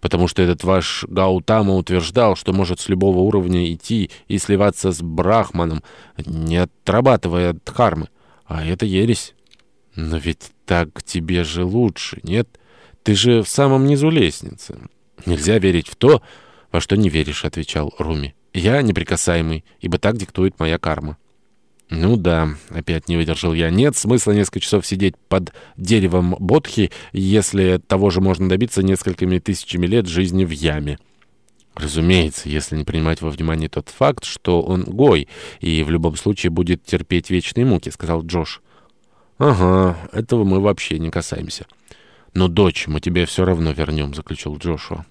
потому что этот ваш Гаутама утверждал, что может с любого уровня идти и сливаться с Брахманом, не отрабатывая дхармы. А это ересь. Но ведь так тебе же лучше, нет? Ты же в самом низу лестницы. Нельзя верить в то, во что не веришь, отвечал Руми. Я неприкасаемый, ибо так диктует моя карма. «Ну да», — опять не выдержал я, — «нет смысла несколько часов сидеть под деревом Бодхи, если того же можно добиться несколькими тысячами лет жизни в яме». Разумеется, если не принимать во внимание тот факт, что он гой и в любом случае будет терпеть вечные муки, — сказал Джош. «Ага, этого мы вообще не касаемся». «Но, дочь, мы тебе все равно вернем», — заключил Джошуа.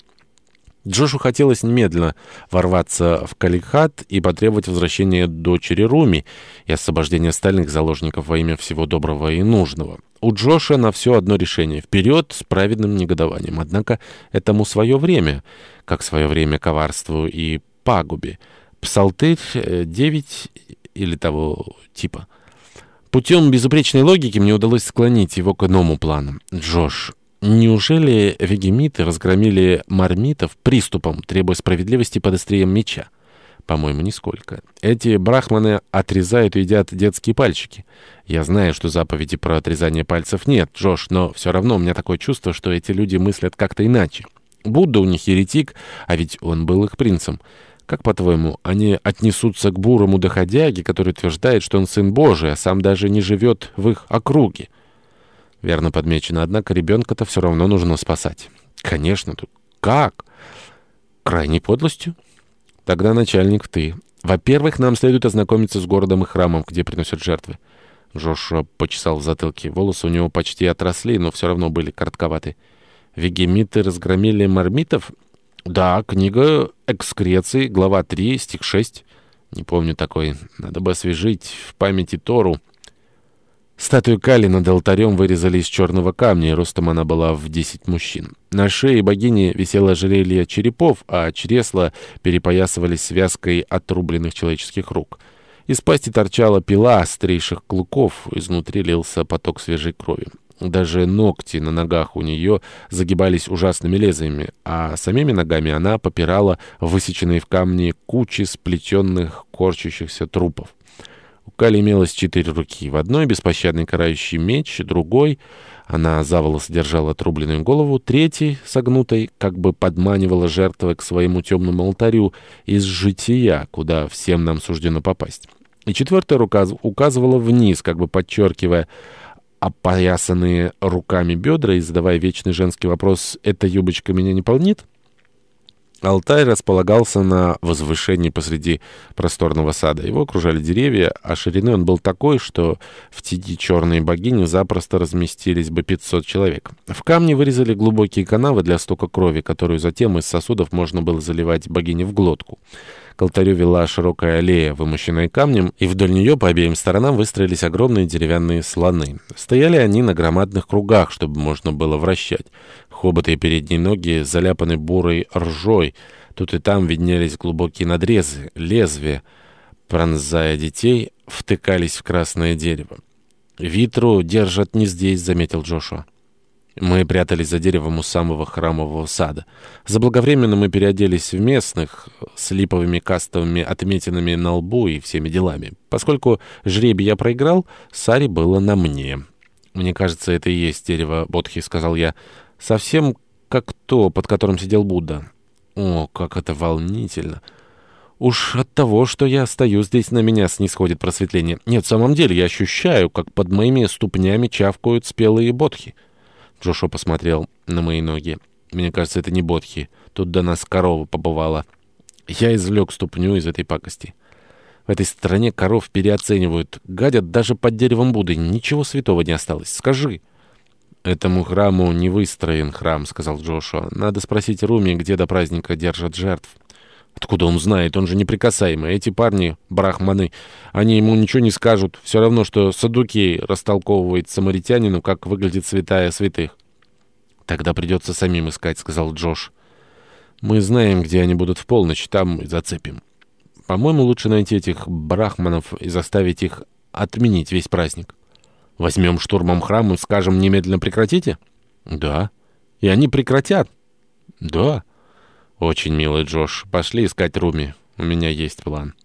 Джошу хотелось немедленно ворваться в Калихат и потребовать возвращения дочери Руми и освобождения остальных заложников во имя всего доброго и нужного. У Джоша на все одно решение — вперед с праведным негодованием. Однако этому свое время, как свое время коварству и пагубе. Псалтырь 9 э, или того типа. Путем безупречной логики мне удалось склонить его к иному плану. «Джош, Неужели вегемиты разгромили мармитов приступом, требуя справедливости под острием меча? По-моему, нисколько. Эти брахманы отрезают и едят детские пальчики. Я знаю, что заповеди про отрезание пальцев нет, Джош, но все равно у меня такое чувство, что эти люди мыслят как-то иначе. Будда у них еретик, а ведь он был их принцем. Как, по-твоему, они отнесутся к бурому доходяге, который утверждает, что он сын Божий, а сам даже не живет в их округе? Верно подмечено, однако ребенка-то все равно нужно спасать. Конечно, тут как? Крайней подлостью? Тогда начальник ты. Во-первых, нам следует ознакомиться с городом и храмом, где приносят жертвы. Джошуа почесал в затылке. Волосы у него почти отросли, но все равно были коротковаты. Вегемиты разгромили мармитов? Да, книга «Экскреции», глава 3, стих 6. Не помню такой. Надо бы освежить в памяти Тору. Статую Кали над алтарем вырезали из черного камня, и ростом она была в десять мужчин. На шее богини висело ожерелье черепов, а чресла перепоясывались связкой отрубленных человеческих рук. Из пасти торчала пила острейших клыков, изнутри лился поток свежей крови. Даже ногти на ногах у нее загибались ужасными лезвиями, а самими ногами она попирала высеченные в камне кучи сплетенных корчащихся трупов. У Кали имелось четыре руки. В одной беспощадный карающий меч, другой она за волосы держала отрубленную голову, третий, согнутой, как бы подманивала жертвы к своему темному алтарю из жития, куда всем нам суждено попасть. И четвертая рука указывала вниз, как бы подчеркивая опоясанные руками бедра и задавая вечный женский вопрос «Эта юбочка меня не полнит?» Алтай располагался на возвышении посреди просторного сада. Его окружали деревья, а шириной он был такой, что в тени черной богини запросто разместились бы 500 человек. В камне вырезали глубокие канавы для стока крови, которую затем из сосудов можно было заливать богине в глотку. К алтарю вела широкая аллея, вымощенная камнем, и вдоль нее по обеим сторонам выстроились огромные деревянные слоны. Стояли они на громадных кругах, чтобы можно было вращать. Хоботы и передние ноги заляпаны бурой ржой. Тут и там виднелись глубокие надрезы, лезвия. Пронзая детей, втыкались в красное дерево. «Витру держат не здесь», — заметил Джошуа. Мы прятались за деревом у самого храмового сада. Заблаговременно мы переоделись в местных с липовыми кастовыми отметинами на лбу и всеми делами. Поскольку жребий я проиграл, Сари было на мне. «Мне кажется, это и есть дерево Бодхи», — сказал я. «Совсем как то, под которым сидел Будда». «О, как это волнительно!» Уж от того, что я стою здесь, на меня снисходит просветление. Нет, в самом деле, я ощущаю, как под моими ступнями чавкают спелые бодхи. Джошуа посмотрел на мои ноги. «Мне кажется, это не бодхи. Тут до нас корова побывала. Я извлек ступню из этой пакости. В этой стране коров переоценивают. Гадят даже под деревом Будды. Ничего святого не осталось. Скажи». «Этому храму не выстроен храм», — сказал Джошуа. «Надо спросить Руми, где до праздника держат жертв». Откуда он знает? Он же неприкасаемый. Эти парни, брахманы, они ему ничего не скажут. Все равно, что Садуки растолковывает самаритянину, как выглядит святая святых. «Тогда придется самим искать», — сказал Джош. «Мы знаем, где они будут в полночь, там и зацепим. По-моему, лучше найти этих брахманов и заставить их отменить весь праздник. Возьмем штурмом храм и скажем немедленно прекратите?» «Да. И они прекратят». «Да?» «Очень милый Джош. Пошли искать Руми. У меня есть план».